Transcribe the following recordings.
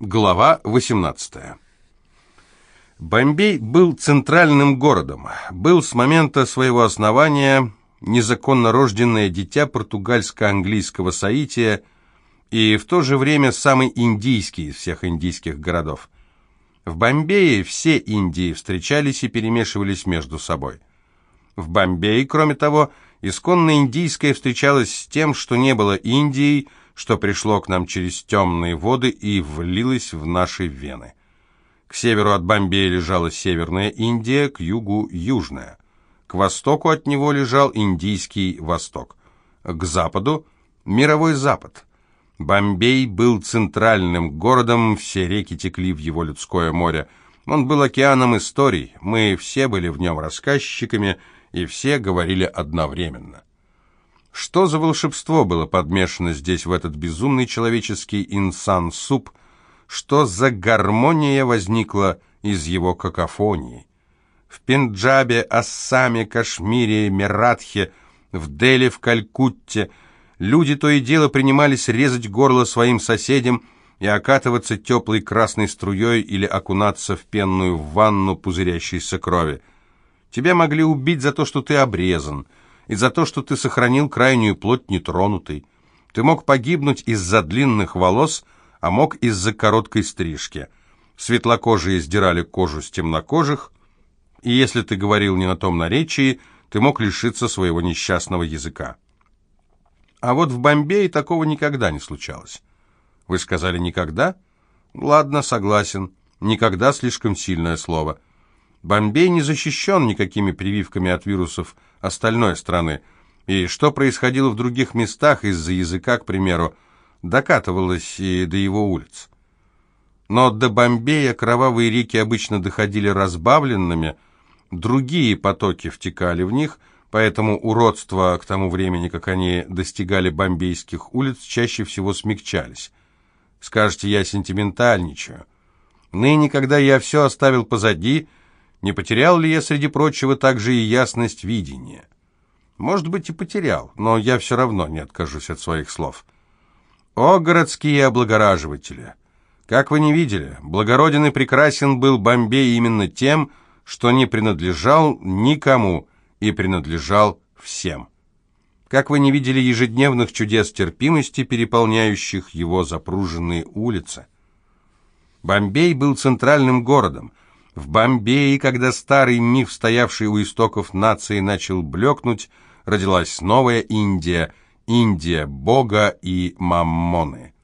Глава 18. Бомбей был центральным городом, был с момента своего основания незаконно рожденное дитя португальско-английского соития и в то же время самый индийский из всех индийских городов. В Бомбее все Индии встречались и перемешивались между собой. В Бомбее, кроме того, исконно индийское встречалось с тем, что не было Индией, что пришло к нам через темные воды и влилось в наши вены. К северу от Бомбея лежала Северная Индия, к югу – Южная. К востоку от него лежал Индийский Восток. К западу – Мировой Запад. Бомбей был центральным городом, все реки текли в его людское море. Он был океаном историй, мы все были в нем рассказчиками, и все говорили одновременно. Что за волшебство было подмешано здесь в этот безумный человеческий инсан-суп? Что за гармония возникла из его какофонии? В Пенджабе, Ассаме, Кашмире, Мератхе, в Дели, в Калькутте люди то и дело принимались резать горло своим соседям и окатываться теплой красной струей или окунаться в пенную ванну пузырящейся крови. Тебя могли убить за то, что ты обрезан – и за то, что ты сохранил крайнюю плоть нетронутой. Ты мог погибнуть из-за длинных волос, а мог из-за короткой стрижки. Светлокожие сдирали кожу с темнокожих, и если ты говорил не на том наречии, ты мог лишиться своего несчастного языка. А вот в Бомбее такого никогда не случалось. Вы сказали «никогда»? Ладно, согласен. «Никогда» слишком сильное слово. Бомбей не защищен никакими прививками от вирусов, остальной страны. И что происходило в других местах из-за языка, к примеру, докатывалось и до его улиц. Но до Бомбея кровавые реки обычно доходили разбавленными, другие потоки втекали в них, поэтому уродства к тому времени, как они достигали бомбейских улиц, чаще всего смягчались. Скажете, я сентиментальничаю. Ныне, когда я все оставил позади, не потерял ли я, среди прочего, также и ясность видения? Может быть, и потерял, но я все равно не откажусь от своих слов. О, городские облагораживатели! Как вы не видели, благороден и прекрасен был Бомбей именно тем, что не принадлежал никому и принадлежал всем. Как вы не видели ежедневных чудес терпимости, переполняющих его запруженные улицы. Бомбей был центральным городом, в Бомбее, когда старый миф, стоявший у истоков нации, начал блекнуть, родилась новая Индия, Индия Бога и Маммоны.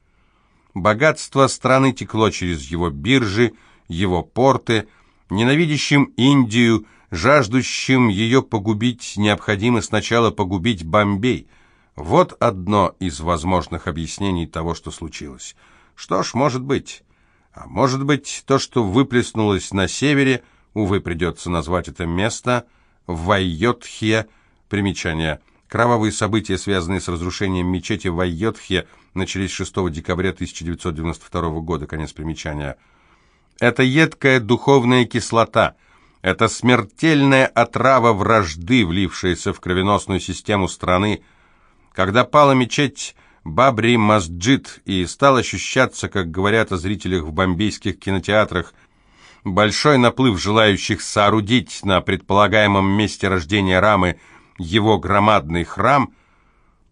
Богатство страны текло через его биржи, его порты, ненавидящим Индию, жаждущим ее погубить, необходимо сначала погубить Бомбей. Вот одно из возможных объяснений того, что случилось. Что ж, может быть... А может быть, то, что выплеснулось на севере, увы, придется назвать это место, Вайотхе, примечание. Кровавые события, связанные с разрушением мечети Вайотхе, начались 6 декабря 1992 года, конец примечания. Это едкая духовная кислота, это смертельная отрава вражды, влившаяся в кровеносную систему страны. Когда пала мечеть Бабри Масджид и стал ощущаться, как говорят о зрителях в бомбейских кинотеатрах, большой наплыв желающих соорудить на предполагаемом месте рождения Рамы его громадный храм,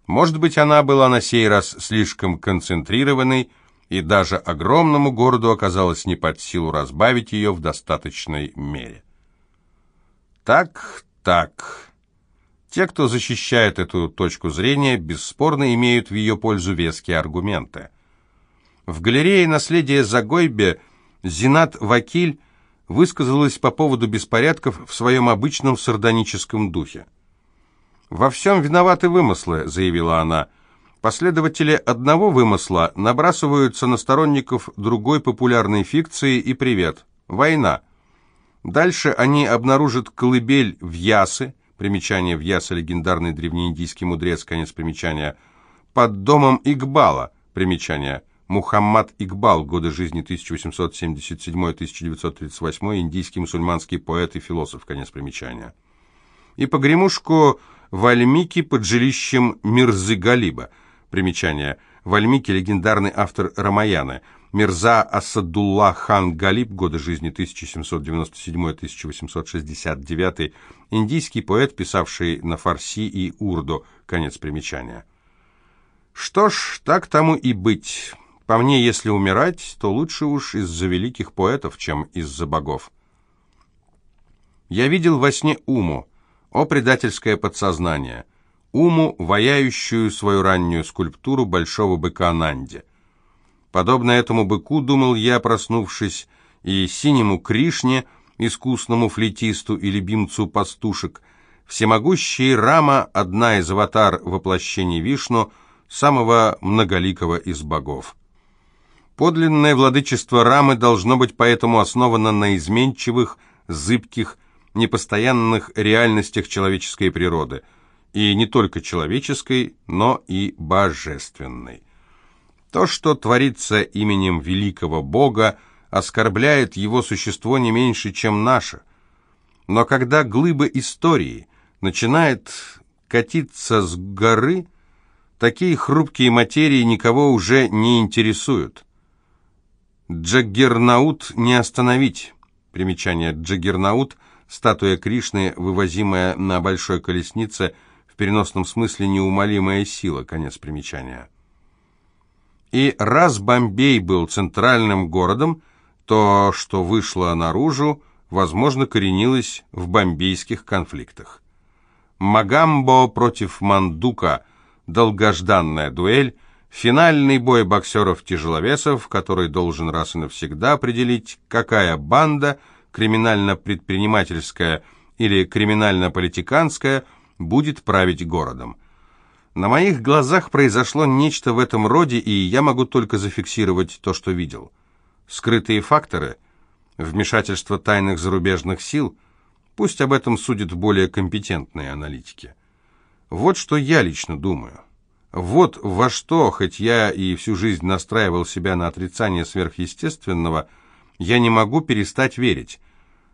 может быть, она была на сей раз слишком концентрированной, и даже огромному городу оказалось не под силу разбавить ее в достаточной мере. Так, так... Те, кто защищает эту точку зрения, бесспорно имеют в ее пользу веские аргументы. В галерее наследия Загойбе Зинат Вакиль высказалась по поводу беспорядков в своем обычном сардоническом духе. «Во всем виноваты вымыслы», — заявила она. «Последователи одного вымысла набрасываются на сторонников другой популярной фикции и привет. Война. Дальше они обнаружат колыбель в Ясы, примечание в Яса, легендарный древнеиндийский мудрец, конец примечания, под домом Игбала, примечание, Мухаммад Игбал, годы жизни 1877-1938, индийский мусульманский поэт и философ, конец примечания. И погремушку Вальмики под жилищем Мирзы Галиба, примечание, Вальмики – легендарный автор Рамаяны. Мирза Асадулла хан Галиб, годы жизни 1797-1869, индийский поэт, писавший на фарси и урду, конец примечания. Что ж, так тому и быть. По мне, если умирать, то лучше уж из-за великих поэтов, чем из-за богов. Я видел во сне Уму, о предательское подсознание, Уму, ваяющую свою раннюю скульптуру большого быка Нанди – Подобно этому быку, думал я, проснувшись, и синему Кришне, искусному флейтисту и любимцу пастушек, всемогущий Рама, одна из аватар воплощений Вишну, самого многоликого из богов. Подлинное владычество Рамы должно быть поэтому основано на изменчивых, зыбких, непостоянных реальностях человеческой природы, и не только человеческой, но и божественной. То, что творится именем великого Бога, оскорбляет его существо не меньше, чем наше. Но когда глыба истории начинает катиться с горы, такие хрупкие материи никого уже не интересуют. Джаггернаут не остановить. Примечание Джаггернаут – статуя Кришны, вывозимая на большой колеснице, в переносном смысле неумолимая сила, конец примечания. И раз Бомбей был центральным городом, то, что вышло наружу, возможно, коренилось в бомбейских конфликтах. Магамбо против Мандука, долгожданная дуэль, финальный бой боксеров-тяжеловесов, который должен раз и навсегда определить, какая банда, криминально-предпринимательская или криминально-политиканская, будет править городом. На моих глазах произошло нечто в этом роде, и я могу только зафиксировать то, что видел. Скрытые факторы, вмешательство тайных зарубежных сил, пусть об этом судят более компетентные аналитики. Вот что я лично думаю. Вот во что, хоть я и всю жизнь настраивал себя на отрицание сверхъестественного, я не могу перестать верить.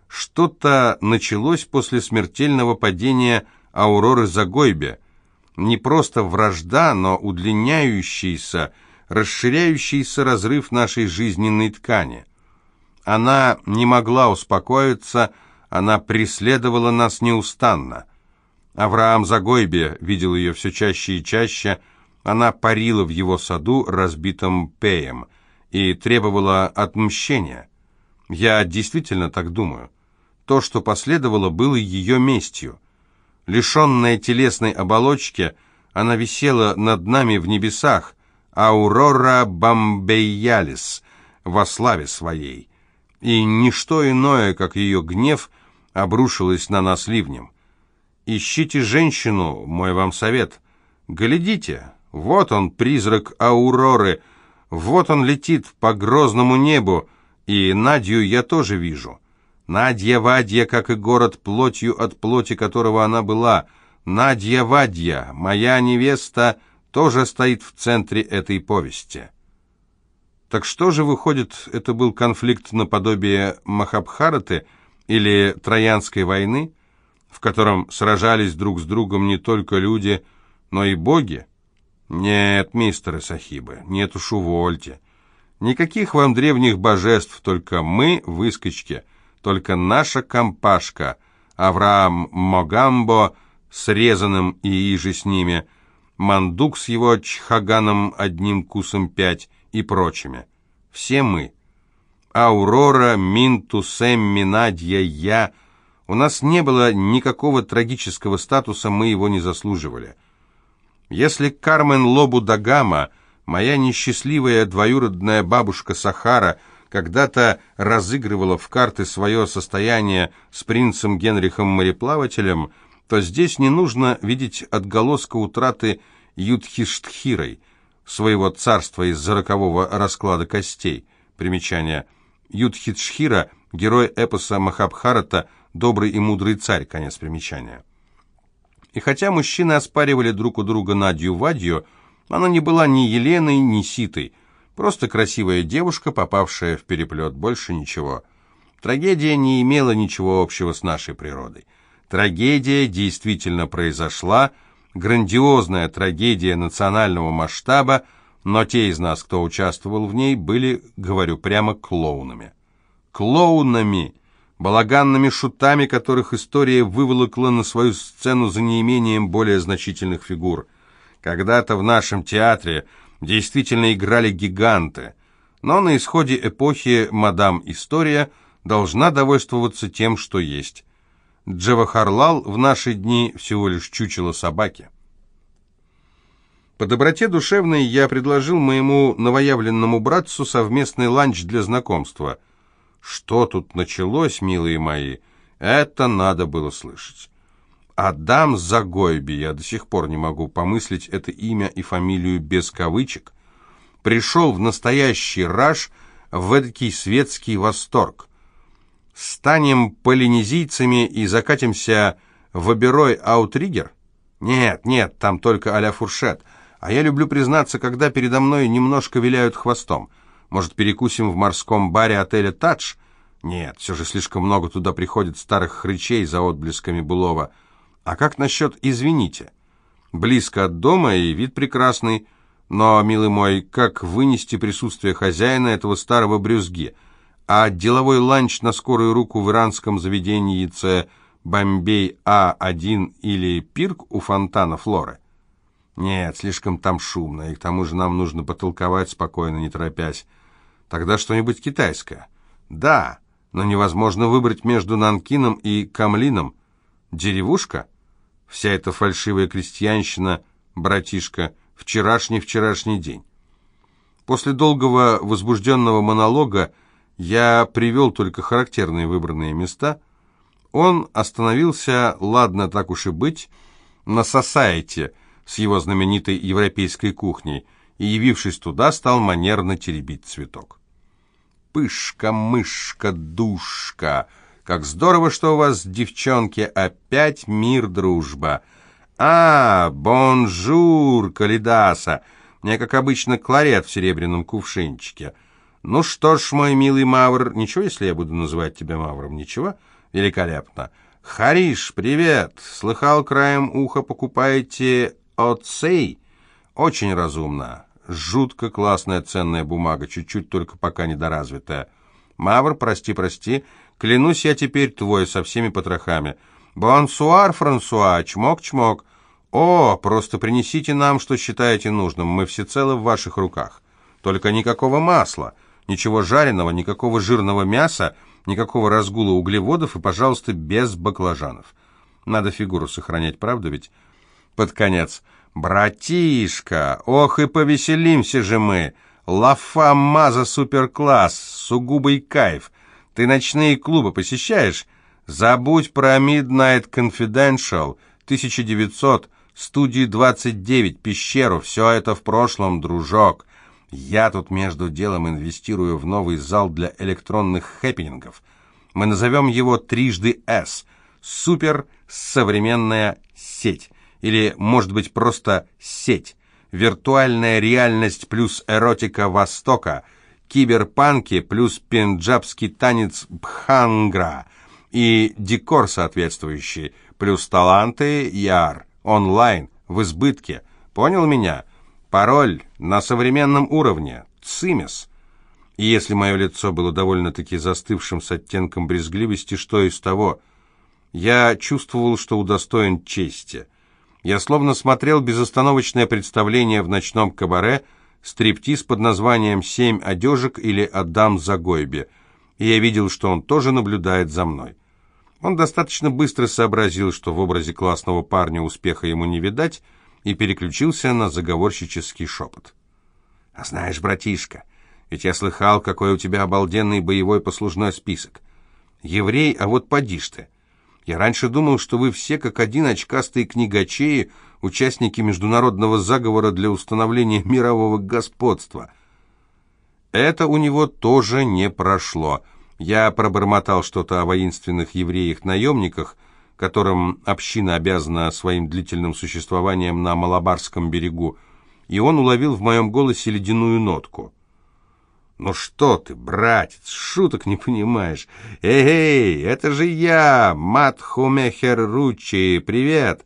Что-то началось после смертельного падения Ауроры Загойбе, не просто вражда, но удлиняющийся, расширяющийся разрыв нашей жизненной ткани. Она не могла успокоиться, она преследовала нас неустанно. Авраам Загойбе видел ее все чаще и чаще, она парила в его саду, разбитым пеем, и требовала отмщения. Я действительно так думаю. То, что последовало, было ее местью. Лишенная телесной оболочки, она висела над нами в небесах, Аурора Бомбейялис, во славе своей. И ничто иное, как ее гнев, обрушилось на нас ливнем. Ищите женщину, мой вам совет. Глядите, вот он, призрак Ауроры, вот он летит по грозному небу, и Надю я тоже вижу. Надья-Вадья, как и город, плотью от плоти которого она была. Надья-Вадья, моя невеста, тоже стоит в центре этой повести. Так что же, выходит, это был конфликт наподобие Махабхараты или Троянской войны, в котором сражались друг с другом не только люди, но и боги? Нет, мистеры Сахибы, нет уж увольте. Никаких вам древних божеств, только мы, выскочки — только наша компашка, Авраам Могамбо с резаным и иже с ними, Мандук с его чхаганом одним кусом пять и прочими. Все мы. Аурора, Минту, Сэмми, Надья, я. У нас не было никакого трагического статуса, мы его не заслуживали. Если Кармен Лобу Дагама, моя несчастливая двоюродная бабушка Сахара, когда-то разыгрывала в карты свое состояние с принцем Генрихом мореплавателем, то здесь не нужно видеть отголоска утраты Юдхиштхирой, своего царства из-за рокового расклада костей. Примечание. Юдхиштхира – герой эпоса Махабхарата, добрый и мудрый царь, конец примечания. И хотя мужчины оспаривали друг у друга Надью Вадью, она не была ни Еленой, ни Ситой – Просто красивая девушка, попавшая в переплет, больше ничего. Трагедия не имела ничего общего с нашей природой. Трагедия действительно произошла, грандиозная трагедия национального масштаба, но те из нас, кто участвовал в ней, были, говорю прямо, клоунами. Клоунами! Балаганными шутами, которых история выволокла на свою сцену за неимением более значительных фигур. Когда-то в нашем театре действительно играли гиганты, но на исходе эпохи «Мадам История» должна довольствоваться тем, что есть. Джавахарлал в наши дни всего лишь чучело собаки. По доброте душевной я предложил моему новоявленному братцу совместный ланч для знакомства. Что тут началось, милые мои, это надо было слышать. Адам Загойби, я до сих пор не могу помыслить это имя и фамилию без кавычек, пришел в настоящий раж, в эдакий светский восторг. Станем полинезийцами и закатимся в оберой аутригер? Нет, нет, там только а-ля фуршет — а я люблю признаться, когда передо мной немножко виляют хвостом. Может, перекусим в морском баре отеля «Тадж»? Нет, все же слишком много туда приходит старых хрычей за отблесками былого. А как насчет «извините»? Близко от дома и вид прекрасный, но, милый мой, как вынести присутствие хозяина этого старого брюзги? А деловой ланч на скорую руку в иранском заведении яйце «Бомбей А1» или «Пирк» у фонтана Флоры? Нет, слишком там шумно, и к тому же нам нужно потолковать спокойно, не торопясь. Тогда что-нибудь китайское. Да, но невозможно выбрать между Нанкином и Камлином. Деревушка? Вся эта фальшивая крестьянщина, братишка, вчерашний-вчерашний день. После долгого возбужденного монолога я привел только характерные выбранные места. Он остановился, ладно, так уж и быть, на Сосаете, с его знаменитой европейской кухней, и, явившись туда, стал манерно теребить цветок. «Пышка, мышка, душка! Как здорово, что у вас, девчонки, опять мир, дружба! А, бонжур, Калидаса! Мне, как обычно, кларет в серебряном кувшинчике. Ну что ж, мой милый Мавр, ничего, если я буду называть тебя Мавром, ничего? Великолепно!» «Хариш, привет! Слыхал, краем уха покупаете Оцей очень разумно. Жутко классная ценная бумага, чуть-чуть только пока недоразвитая. Мавр, прости, прости, клянусь я теперь твой со всеми потрохами. Бонсуар, Франсуа, чмок-чмок. О, просто принесите нам, что считаете нужным, мы всецело в ваших руках. Только никакого масла, ничего жареного, никакого жирного мяса, никакого разгула углеводов и, пожалуйста, без баклажанов. Надо фигуру сохранять, правда ведь? под конец. «Братишка, ох и повеселимся же мы! Лафа Маза суперкласс, сугубый кайф! Ты ночные клубы посещаешь? Забудь про Midnight Confidential, 1900, студии 29, пещеру, все это в прошлом, дружок. Я тут между делом инвестирую в новый зал для электронных хэппинингов. Мы назовем его трижды «С» — супер современная сеть» или, может быть, просто сеть, виртуальная реальность плюс эротика Востока, киберпанки плюс пенджабский танец бхангра и декор соответствующий, плюс таланты яр, онлайн, в избытке. Понял меня? Пароль на современном уровне, цимес. И если мое лицо было довольно-таки застывшим с оттенком брезгливости, что из того? Я чувствовал, что удостоен чести. Я словно смотрел безостановочное представление в ночном кабаре, стриптиз под названием «Семь одежек» или «Отдам Загойбе», и я видел, что он тоже наблюдает за мной. Он достаточно быстро сообразил, что в образе классного парня успеха ему не видать, и переключился на заговорщический шепот. «А знаешь, братишка, ведь я слыхал, какой у тебя обалденный боевой послужной список. Еврей, а вот поди ж ты. Я раньше думал, что вы все как один очкастые книгачеи, участники международного заговора для установления мирового господства. Это у него тоже не прошло. Я пробормотал что-то о воинственных евреях-наемниках, которым община обязана своим длительным существованием на Малабарском берегу, и он уловил в моем голосе ледяную нотку. «Ну что ты, братец, шуток не понимаешь. Эй, это же я, Матхумехер Ручи, привет!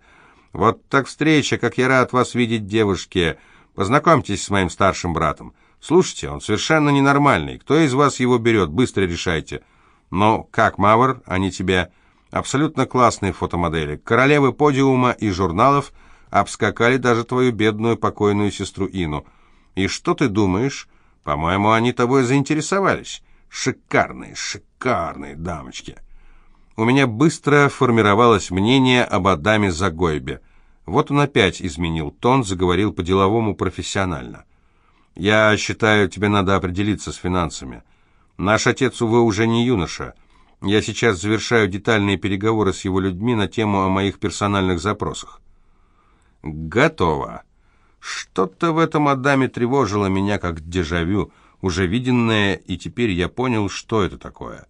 Вот так встреча, как я рад вас видеть, девушки. Познакомьтесь с моим старшим братом. Слушайте, он совершенно ненормальный. Кто из вас его берет? Быстро решайте. Но как, Мавр, они тебе абсолютно классные фотомодели. Королевы подиума и журналов обскакали даже твою бедную покойную сестру Ину. И что ты думаешь? По-моему, они тобой заинтересовались. Шикарные, шикарные дамочки. У меня быстро формировалось мнение об Адаме Загойбе. Вот он опять изменил тон, заговорил по-деловому профессионально. «Я считаю, тебе надо определиться с финансами. Наш отец, увы, уже не юноша. Я сейчас завершаю детальные переговоры с его людьми на тему о моих персональных запросах». «Готово». Что-то в этом Адаме тревожило меня, как дежавю, уже виденное, и теперь я понял, что это такое.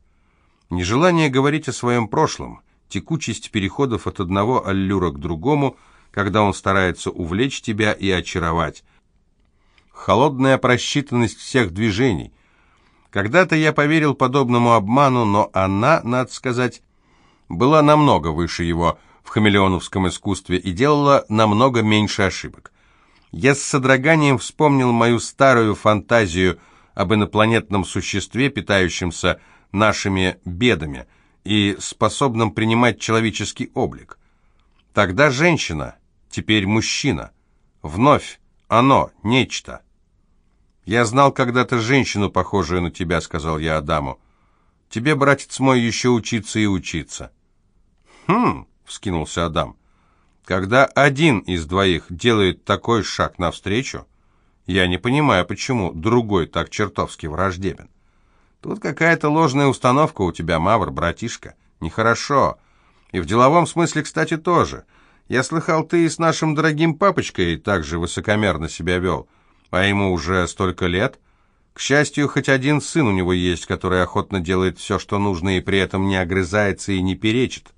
Нежелание говорить о своем прошлом, текучесть переходов от одного аллюра к другому, когда он старается увлечь тебя и очаровать. Холодная просчитанность всех движений. Когда-то я поверил подобному обману, но она, надо сказать, была намного выше его в хамелеоновском искусстве и делала намного меньше ошибок. Я с содроганием вспомнил мою старую фантазию об инопланетном существе, питающемся нашими бедами и способном принимать человеческий облик. Тогда женщина, теперь мужчина. Вновь оно, нечто. «Я знал когда-то женщину, похожую на тебя», — сказал я Адаму. «Тебе, братец мой, еще учиться и учиться». «Хм», — вскинулся Адам, — когда один из двоих делает такой шаг навстречу, я не понимаю, почему другой так чертовски враждебен. Тут какая-то ложная установка у тебя, Мавр, братишка. Нехорошо. И в деловом смысле, кстати, тоже. Я слыхал, ты и с нашим дорогим папочкой так же высокомерно себя вел. А ему уже столько лет. К счастью, хоть один сын у него есть, который охотно делает все, что нужно, и при этом не огрызается и не перечит.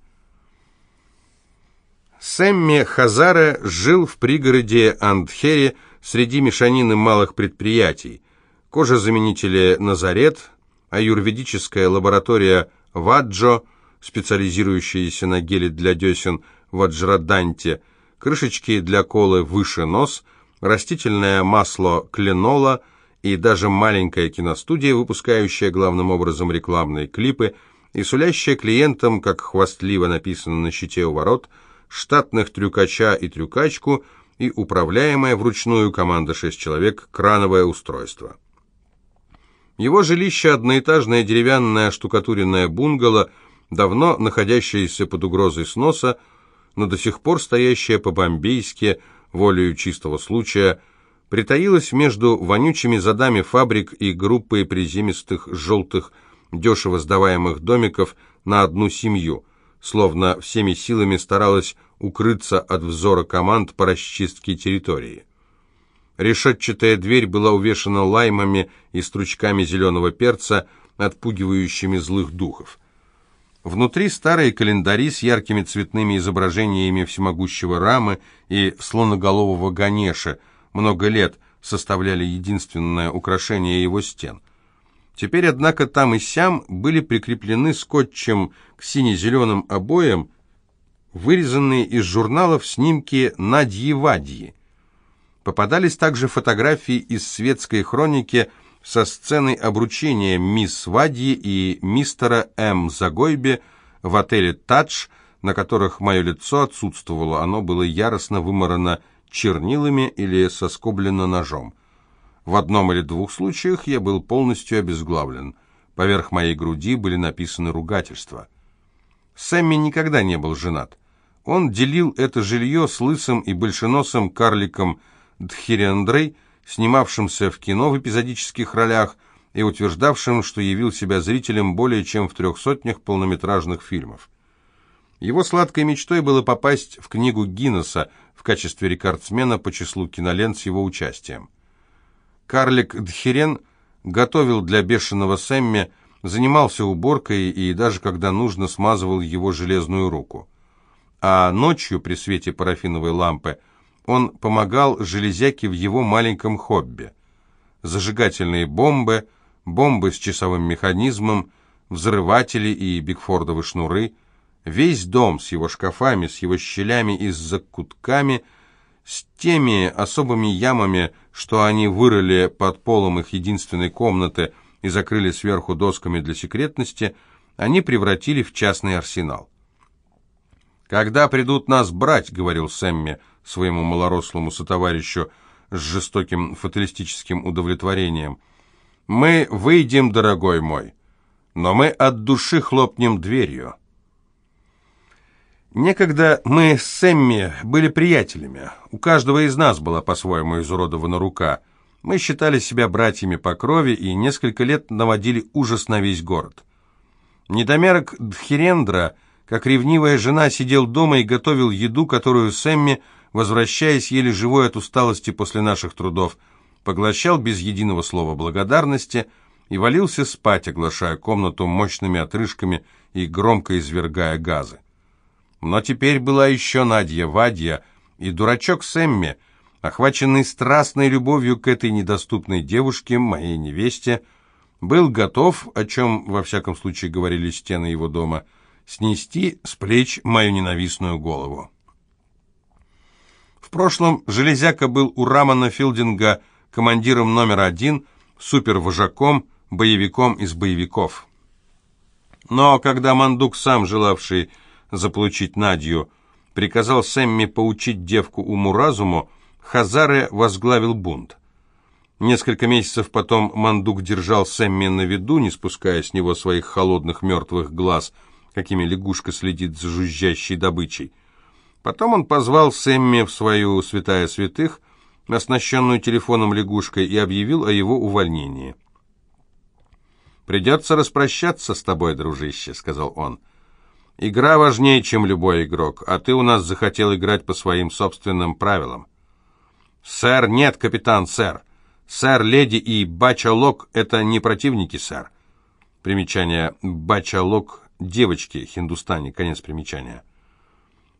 Сэмми Хазара жил в пригороде Андхери среди мешанины малых предприятий. Кожезаменители «Назарет», аюрведическая лаборатория «Ваджо», специализирующаяся на геле для десен «Ваджраданте», крышечки для колы «Выше нос», растительное масло «Кленола» и даже маленькая киностудия, выпускающая главным образом рекламные клипы и сулящая клиентам, как хвастливо написано на щите у ворот – штатных трюкача и трюкачку и управляемая вручную команда шесть человек крановое устройство. Его жилище – одноэтажное деревянное штукатуренное бунгало, давно находящееся под угрозой сноса, но до сих пор стоящее по-бомбейски, волею чистого случая, притаилось между вонючими задами фабрик и группой приземистых желтых дешево сдаваемых домиков на одну семью – словно всеми силами старалась укрыться от взора команд по расчистке территории. Решетчатая дверь была увешана лаймами и стручками зеленого перца, отпугивающими злых духов. Внутри старые календари с яркими цветными изображениями всемогущего Рамы и слоноголового Ганеша много лет составляли единственное украшение его стен. Теперь, однако, там и сям были прикреплены скотчем к сине-зеленым обоям вырезанные из журналов снимки Надьи Вадьи. Попадались также фотографии из светской хроники со сценой обручения мисс Вадьи и мистера М. Загойбе в отеле «Тадж», на которых мое лицо отсутствовало, оно было яростно вымарано чернилами или соскоблено ножом. В одном или двух случаях я был полностью обезглавлен. Поверх моей груди были написаны ругательства. Сэмми никогда не был женат. Он делил это жилье с лысым и большеносым карликом Дхирендрой, снимавшимся в кино в эпизодических ролях и утверждавшим, что явил себя зрителем более чем в трех сотнях полнометражных фильмов. Его сладкой мечтой было попасть в книгу Гиннесса в качестве рекордсмена по числу кинолент с его участием. Карлик Дхирен готовил для бешеного Сэмми, занимался уборкой и даже, когда нужно, смазывал его железную руку. А ночью при свете парафиновой лампы он помогал железяке в его маленьком хобби. Зажигательные бомбы, бомбы с часовым механизмом, взрыватели и бигфордовы шнуры, весь дом с его шкафами, с его щелями и закутками – С теми особыми ямами, что они вырыли под полом их единственной комнаты и закрыли сверху досками для секретности, они превратили в частный арсенал. «Когда придут нас брать», — говорил Сэмми своему малорослому сотоварищу с жестоким фаталистическим удовлетворением, — «мы выйдем, дорогой мой, но мы от души хлопнем дверью». Некогда мы с Сэмми были приятелями. У каждого из нас была по-своему изуродована рука. Мы считали себя братьями по крови и несколько лет наводили ужас на весь город. Недомерок Дхирендра, как ревнивая жена, сидел дома и готовил еду, которую Сэмми, возвращаясь еле живой от усталости после наших трудов, поглощал без единого слова благодарности и валился спать, оглашая комнату мощными отрыжками и громко извергая газы. Но теперь была еще Надя, Вадья и дурачок Сэмми, охваченный страстной любовью к этой недоступной девушке, моей невесте, был готов, о чем, во всяком случае, говорили стены его дома, снести с плеч мою ненавистную голову. В прошлом Железяка был у Рамана Филдинга командиром номер один, супервожаком, боевиком из боевиков. Но когда Мандук, сам желавший заполучить Надью, приказал Сэмми поучить девку уму-разуму, Хазаре возглавил бунт. Несколько месяцев потом Мандук держал Сэмми на виду, не спуская с него своих холодных мертвых глаз, какими лягушка следит за жужжащей добычей. Потом он позвал Сэмми в свою святая святых, оснащенную телефоном лягушкой, и объявил о его увольнении. «Придется распрощаться с тобой, дружище», — сказал он. Игра важнее, чем любой игрок, а ты у нас захотел играть по своим собственным правилам. Сэр, нет, капитан, сэр. Сэр, леди и бачалок — это не противники, сэр. Примечание бачалок — девочки, хиндустане, конец примечания.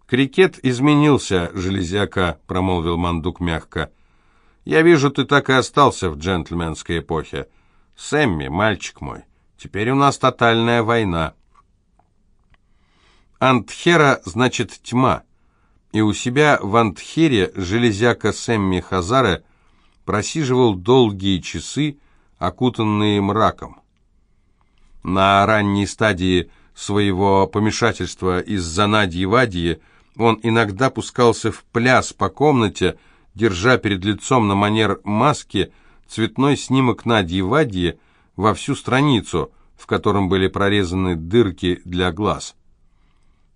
«Крикет изменился, железяка», — промолвил Мандук мягко. «Я вижу, ты так и остался в джентльменской эпохе. Сэмми, мальчик мой, теперь у нас тотальная война». Антхера значит тьма, и у себя в Антхере железяка Сэмми Хазаре просиживал долгие часы, окутанные мраком. На ранней стадии своего помешательства из-за Надьи Вадьи он иногда пускался в пляс по комнате, держа перед лицом на манер маски цветной снимок Надьи Вадьи во всю страницу, в котором были прорезаны дырки для глаз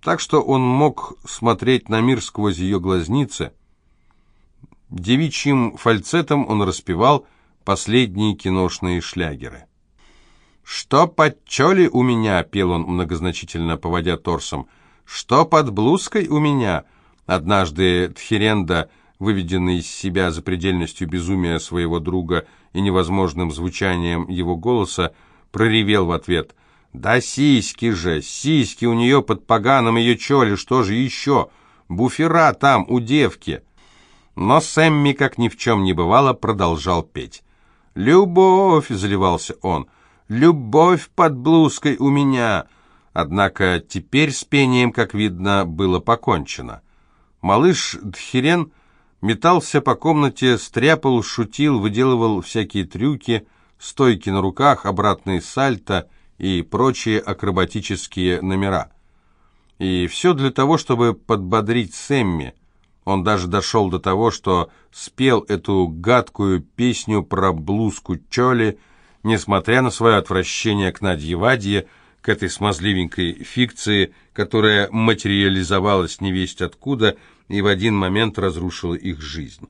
так что он мог смотреть на мир сквозь ее глазницы. Девичьим фальцетом он распевал последние киношные шлягеры. «Что под чоли у меня?» — пел он многозначительно, поводя торсом. «Что под блузкой у меня?» Однажды Тхеренда, выведенный из себя запредельностью безумия своего друга и невозможным звучанием его голоса, проревел в ответ — да сиськи же, сиськи у нее под поганом ее чоли, что же еще? Буфера там, у девки. Но Сэмми, как ни в чем не бывало, продолжал петь. «Любовь!» — заливался он. «Любовь под блузкой у меня!» Однако теперь с пением, как видно, было покончено. Малыш Дхирен метался по комнате, стряпал, шутил, выделывал всякие трюки, стойки на руках, обратные сальто — и прочие акробатические номера. И все для того, чтобы подбодрить Сэмми. Он даже дошел до того, что спел эту гадкую песню про блузку Чоли, несмотря на свое отвращение к Надье Вадье, к этой смазливенькой фикции, которая материализовалась невесть откуда и в один момент разрушила их жизнь.